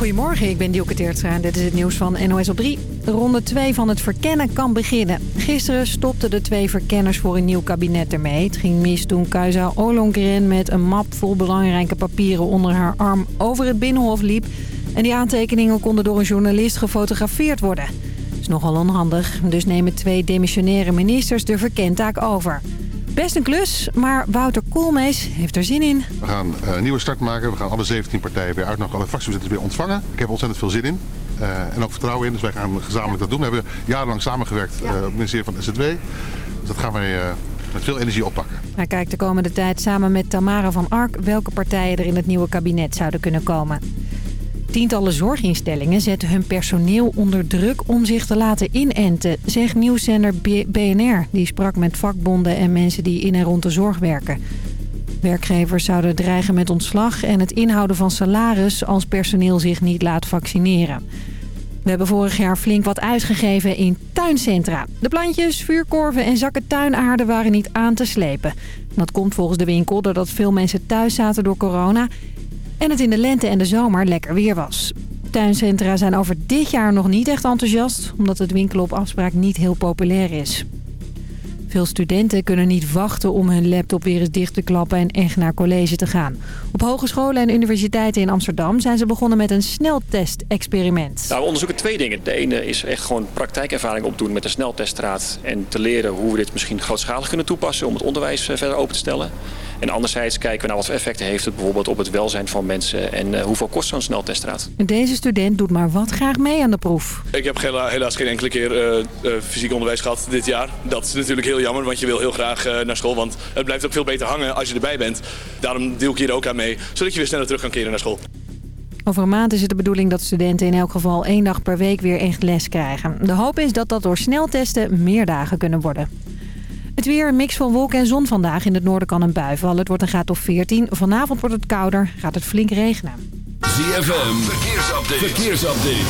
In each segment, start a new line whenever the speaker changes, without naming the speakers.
Goedemorgen, ik ben Dielke Teertstra en dit is het nieuws van NOS op 3. Ronde 2 van het verkennen kan beginnen. Gisteren stopten de twee verkenners voor een nieuw kabinet ermee. Het ging mis toen Kajsa Ollongren met een map vol belangrijke papieren onder haar arm over het Binnenhof liep. En die aantekeningen konden door een journalist gefotografeerd worden. Dat is nogal onhandig, dus nemen twee demissionaire ministers de verkentaak over. Best een klus, maar Wouter Koolmees heeft er zin in.
We gaan eh, een nieuwe start maken. We gaan alle 17 partijen weer uitnodigen, alle fractievoorzitters weer ontvangen. Ik heb ontzettend veel zin in. Uh, en ook vertrouwen in, dus wij gaan gezamenlijk dat doen. We hebben jarenlang samengewerkt ja. uh, op het ministerie van SZW. Dus dat gaan wij met veel energie oppakken.
Hij kijkt de komende tijd samen met Tamara van Ark... welke partijen er in het nieuwe kabinet zouden kunnen komen. Tientallen zorginstellingen zetten hun personeel onder druk om zich te laten inenten, zegt nieuwszender BNR. Die sprak met vakbonden en mensen die in en rond de zorg werken. Werkgevers zouden dreigen met ontslag en het inhouden van salaris als personeel zich niet laat vaccineren. We hebben vorig jaar flink wat uitgegeven in tuincentra. De plantjes, vuurkorven en zakken tuinaarde waren niet aan te slepen. Dat komt volgens de winkel doordat veel mensen thuis zaten door corona en het in de lente en de zomer lekker weer was. Tuincentra zijn over dit jaar nog niet echt enthousiast... omdat het winkelen op afspraak niet heel populair is. Veel studenten kunnen niet wachten om hun laptop weer eens dicht te klappen en echt naar college te gaan. Op hogescholen en universiteiten in Amsterdam zijn ze begonnen met een sneltest-experiment.
Nou, we onderzoeken twee dingen. De ene is echt gewoon praktijkervaring opdoen met de snelteststraat en te leren hoe we dit misschien grootschalig kunnen toepassen om het onderwijs eh, verder open te stellen. En anderzijds kijken we naar wat voor effecten heeft het bijvoorbeeld op het welzijn van mensen en uh, hoeveel kost zo'n snelteststraat.
Deze student doet maar wat graag mee aan de proef.
Ik heb helaas geen enkele keer uh, uh, fysiek onderwijs gehad dit jaar. Dat is natuurlijk heel jammer, want je wil heel graag naar school. Want het blijft ook veel beter hangen als je erbij bent. Daarom deel ik hier ook aan mee, zodat je weer sneller terug kan keren naar school.
Over een maand is het de bedoeling dat studenten in elk geval één dag per week weer echt les krijgen. De hoop is dat dat door sneltesten meer dagen kunnen worden. Het weer, een mix van wolken en zon vandaag. In het noorden kan een bui vallen. Het wordt een graad of 14. Vanavond wordt het kouder, gaat het flink regenen.
ZFM, verkeersupdate. verkeersupdate.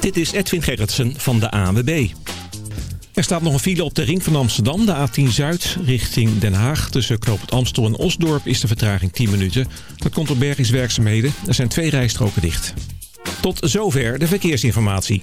Dit is Edwin Gerritsen van de ANWB. Er staat nog een file op de ring van Amsterdam, de A10 Zuid, richting Den Haag. Tussen Knoop het Amstel en Osdorp is de vertraging 10 minuten. Dat komt door bergingswerkzaamheden. Er zijn twee rijstroken dicht. Tot zover de verkeersinformatie.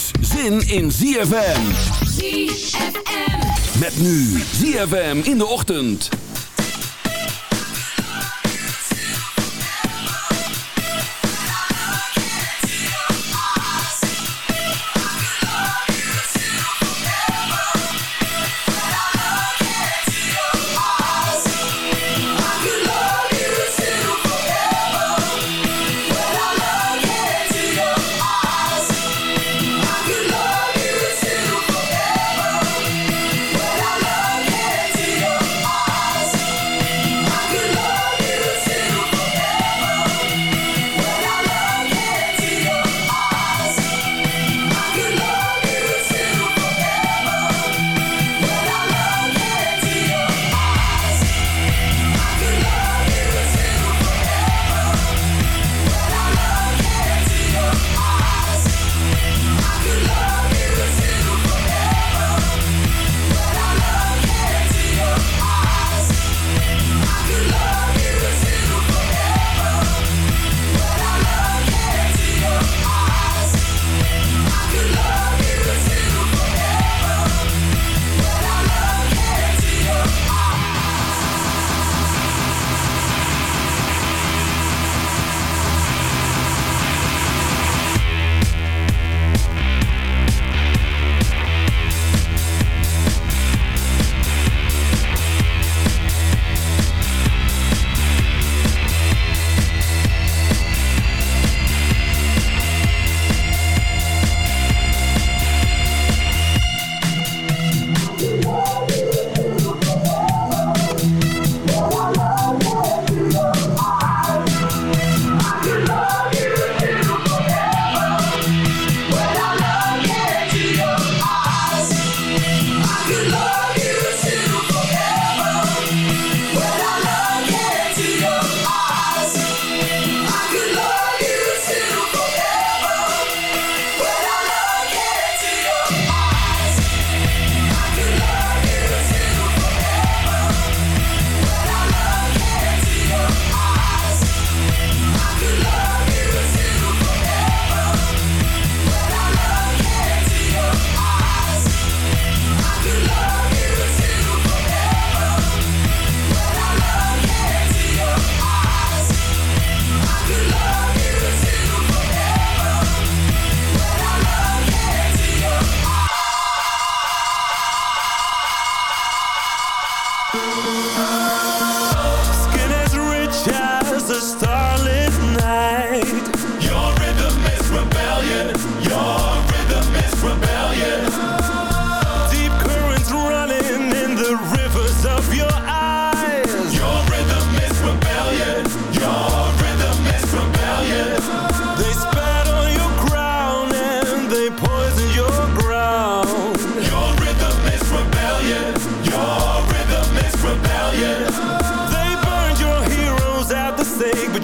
zin in ZFM.
ZFM.
Met nu ZFM in de ochtend.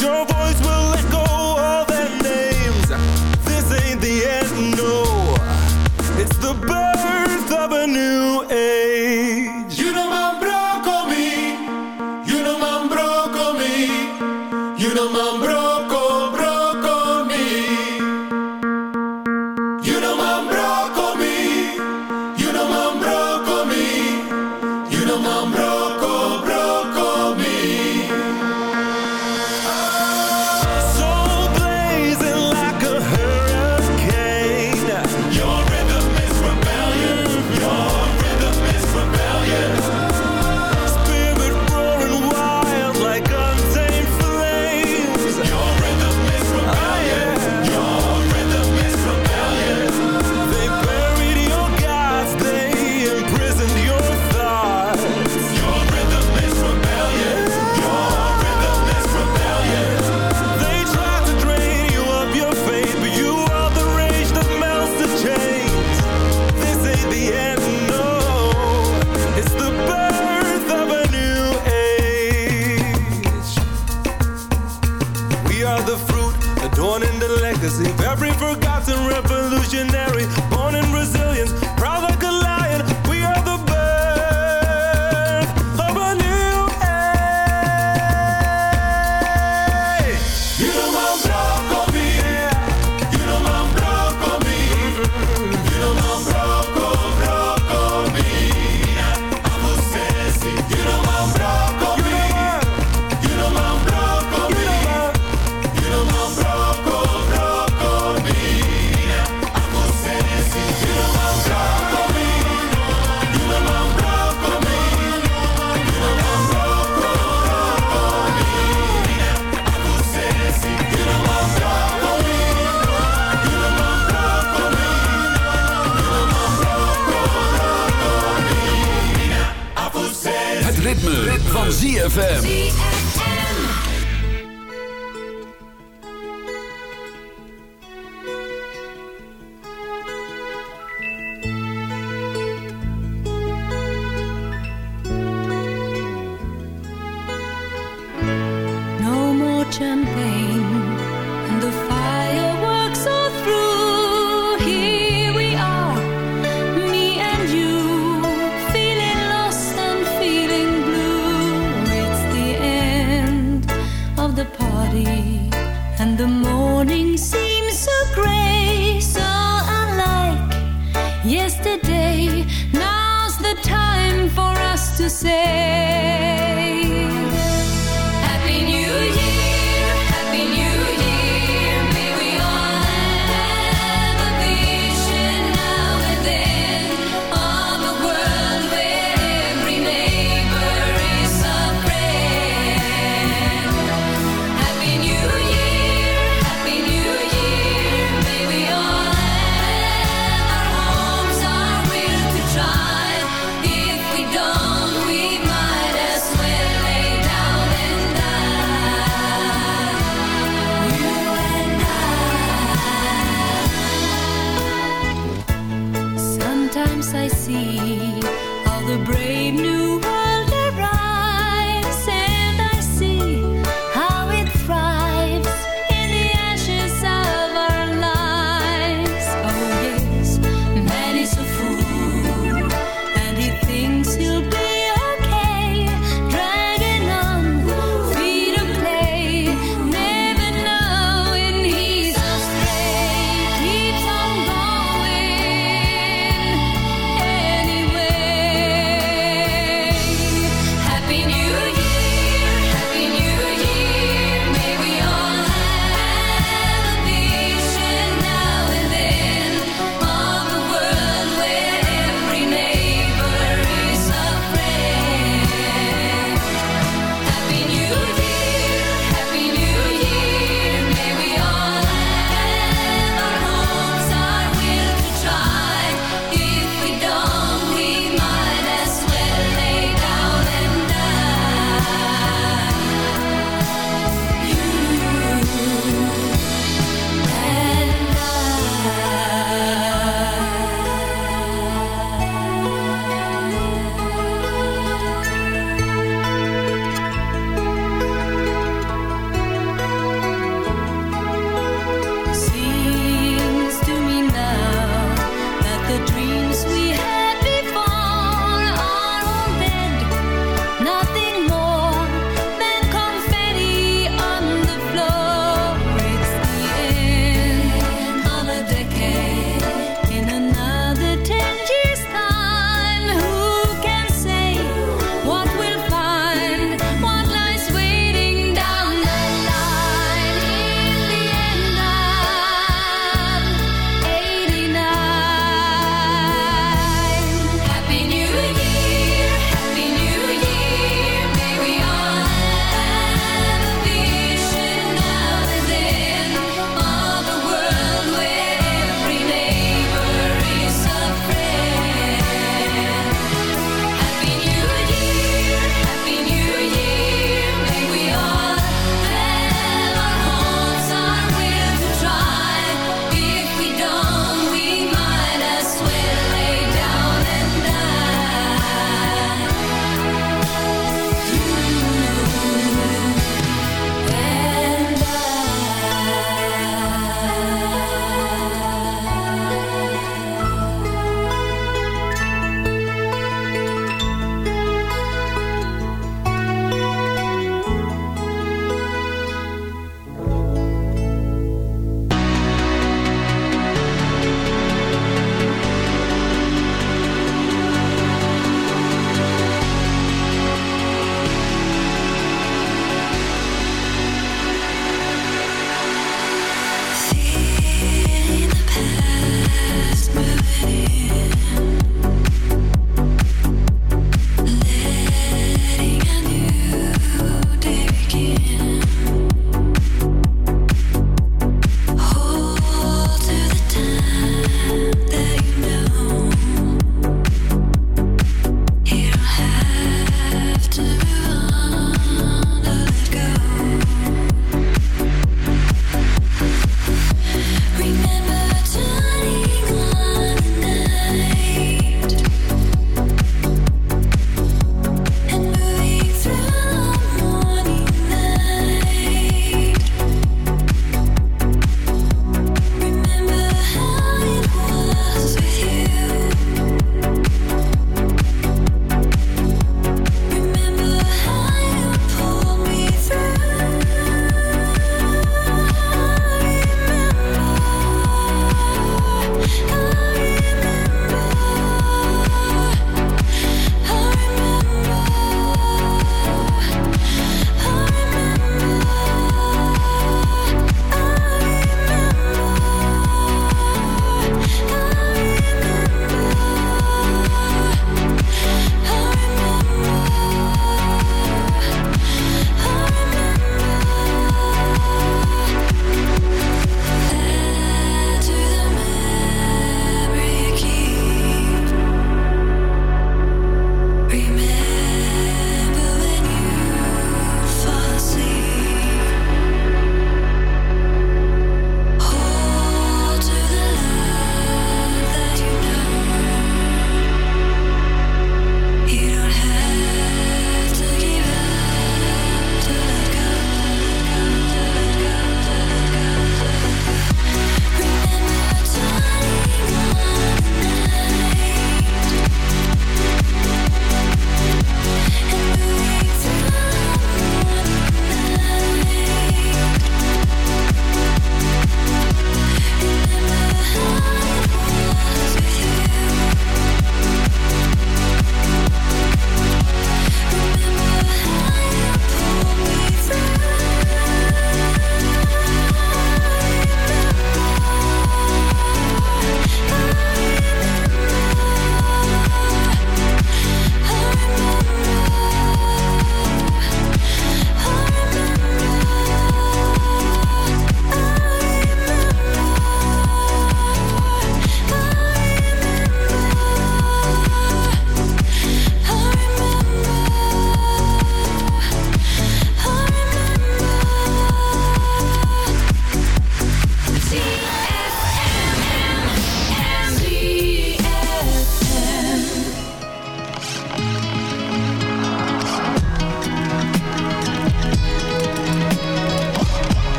Your voice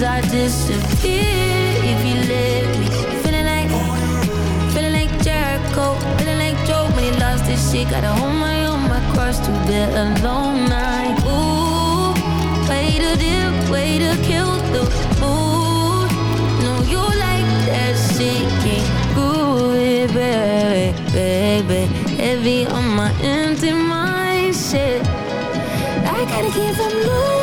cause I disappear if you let me. Feeling like, feeling like Jericho Feeling like Joe. When he lost his shit Gotta hold my own, my cross to bear alone night. Ooh, way to dip, way to kill the mood. No, you like that shit, can't prove it, baby, baby. Heavy on my empty mind, shit. I gotta keep from losing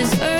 just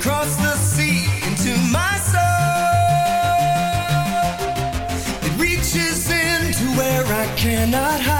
across the sea into my soul. It reaches into where I cannot hide.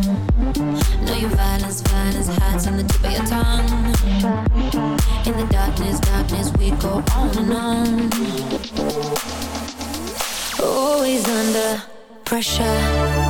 Know your violence, violence hides on the tip of your tongue. In the darkness, darkness, we go on and on. Always under pressure.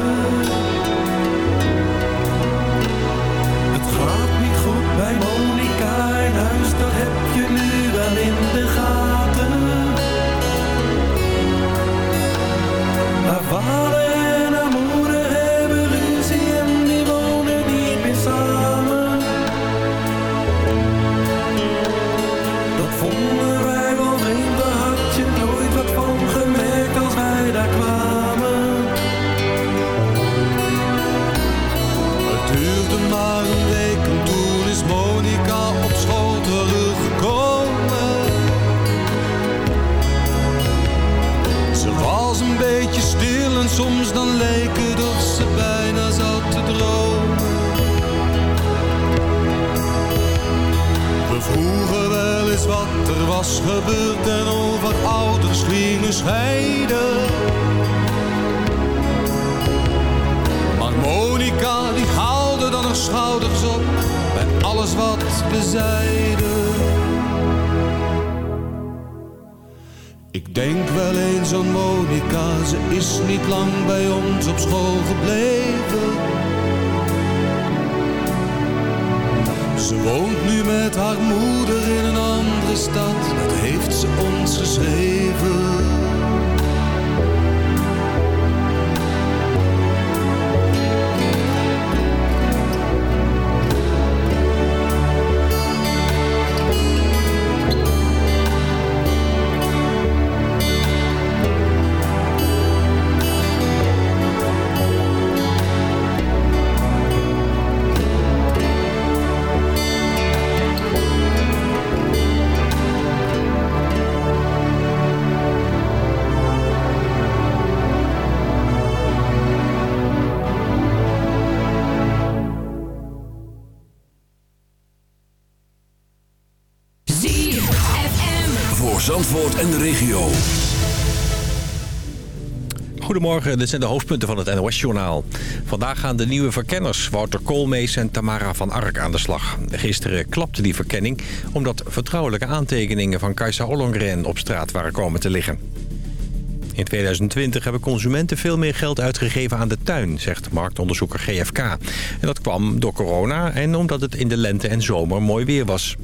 En
de regio.
Goedemorgen, dit zijn de hoofdpunten van het NOS-journaal. Vandaag gaan de nieuwe verkenners Wouter Koolmees en Tamara van Ark aan de slag. Gisteren klapte die verkenning omdat vertrouwelijke aantekeningen van Kajsa Ollongren op straat waren komen te liggen. In 2020 hebben consumenten veel meer geld uitgegeven aan de tuin, zegt marktonderzoeker GFK. En dat kwam door corona en omdat het in de lente en zomer mooi weer was.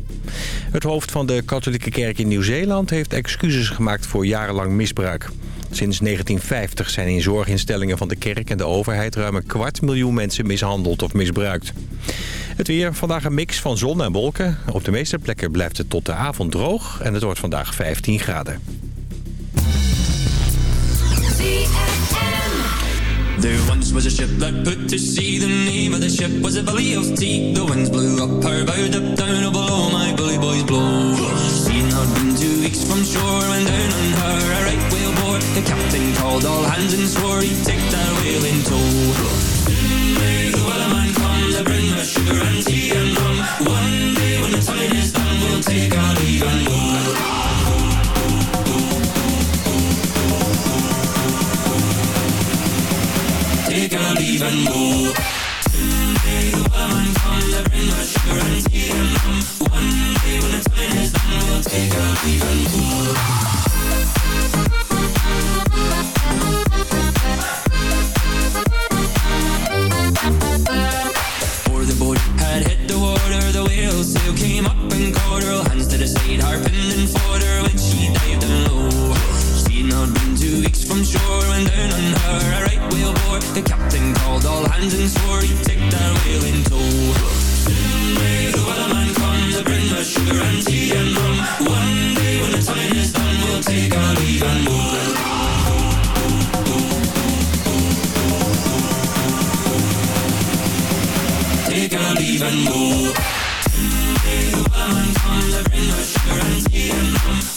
Het hoofd van de katholieke kerk in Nieuw-Zeeland heeft excuses gemaakt voor jarenlang misbruik. Sinds 1950 zijn in zorginstellingen van de kerk en de overheid ruim een kwart miljoen mensen mishandeld of misbruikt. Het weer, vandaag een mix van zon en wolken. Op de meeste plekken blijft het tot de avond droog en het wordt vandaag 15 graden.
There once was a ship that put to sea. The name of the ship was a Billy of Tea. The winds blew up her bow, up down, oh below my bully boys blow. Seen had been two weeks from shore when down on her a right whale bore. The captain called all hands and swore he'd take that whale in tow. May the wellerman come to bring us sugar and tea and rum. One day when the time is done, we'll take our leave and go. Leave and go. Someday the wellerman comes to bring us sugar and. One day when the time is done, we'll take our leave and go. Before the boat had hit the water, the whale sail came up and caught her. Hands to the side, harping and fought when she dived down low. Not been two weeks from shore when down on her a right whale bore. The captain called all hands and swore he'd take that whale in tow. Someday the wellerman comes to bring us sugar and tea and rum. One day when the time is done, we'll take our leave and go. Take our leave and go. One day the wellerman comes to bring us sugar and tea and rum.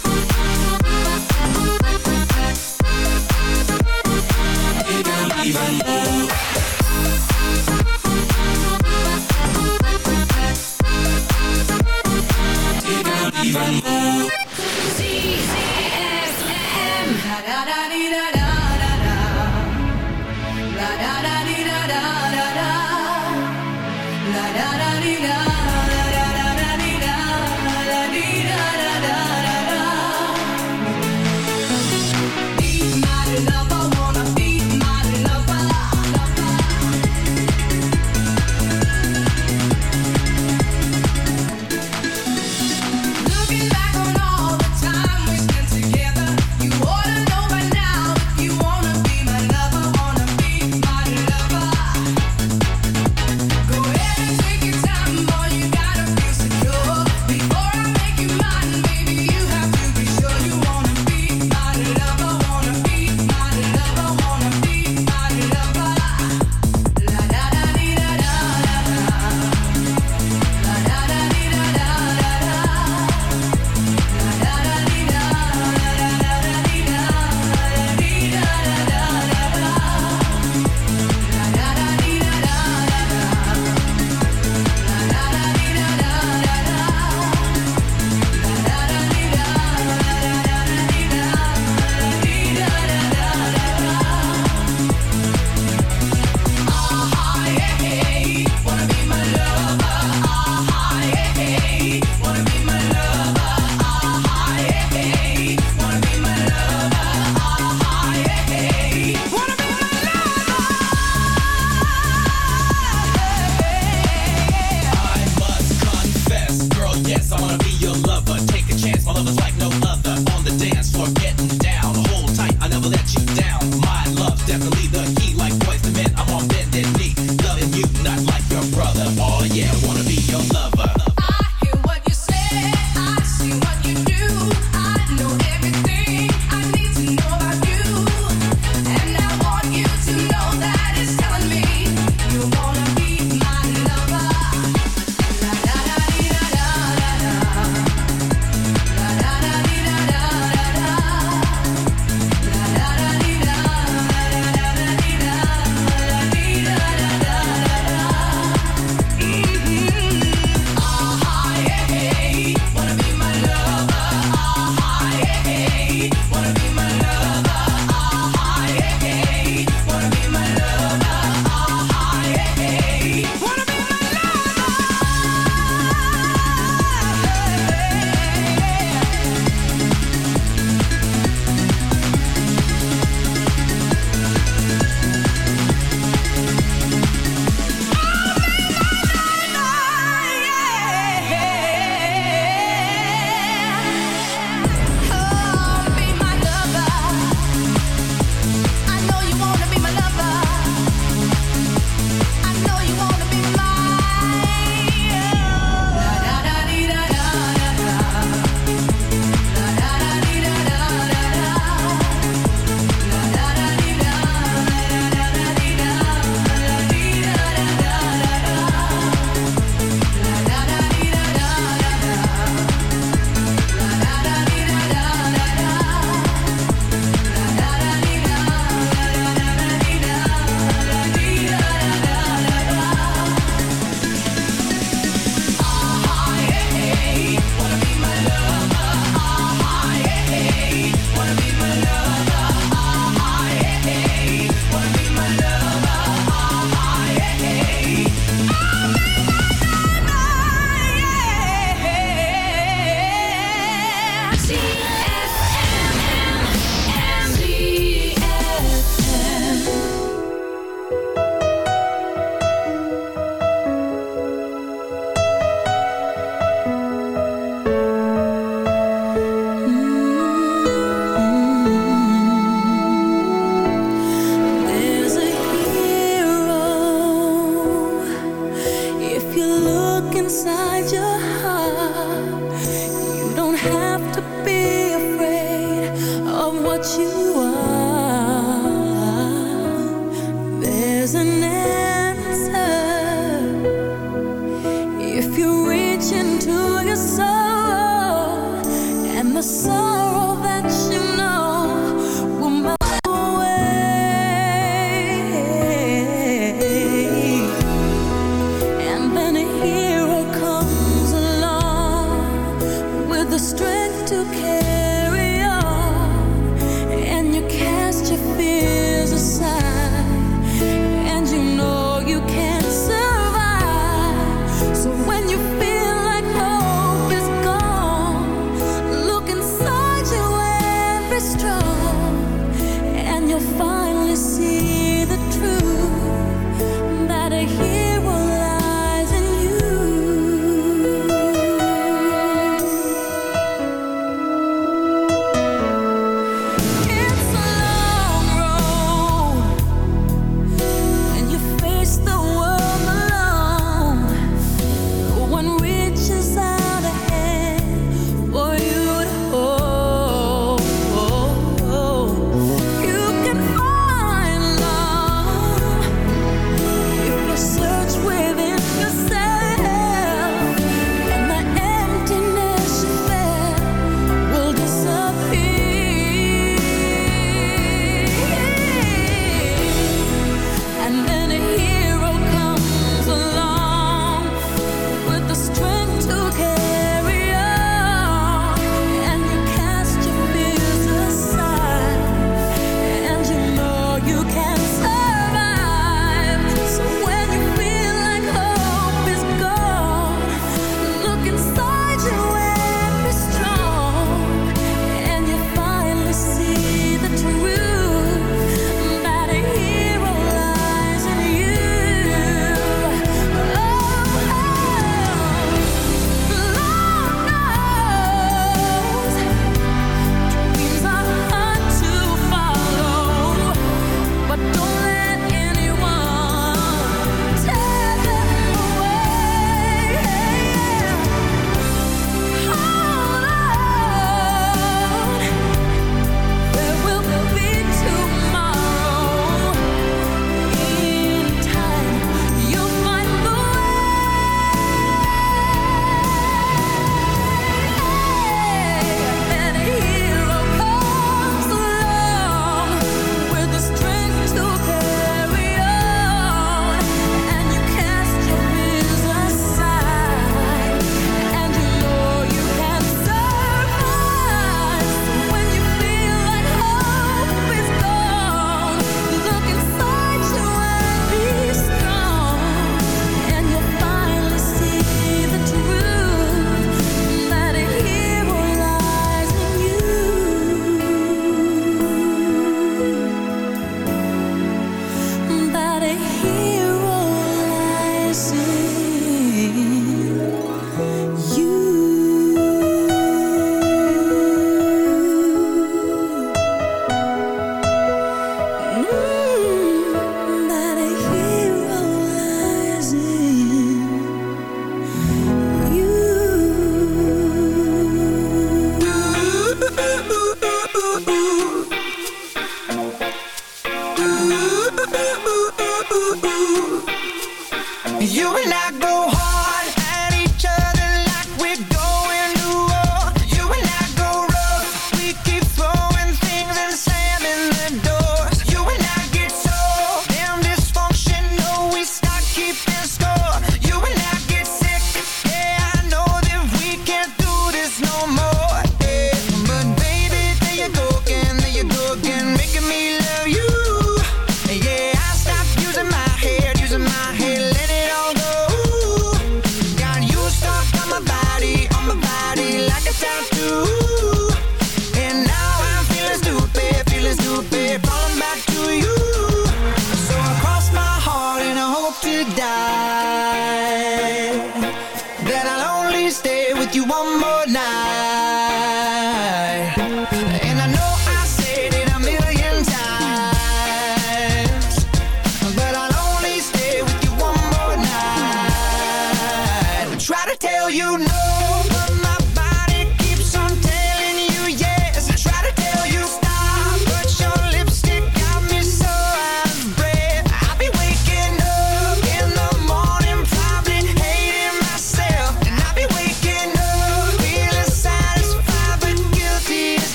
You
and
I go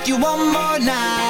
with you one more night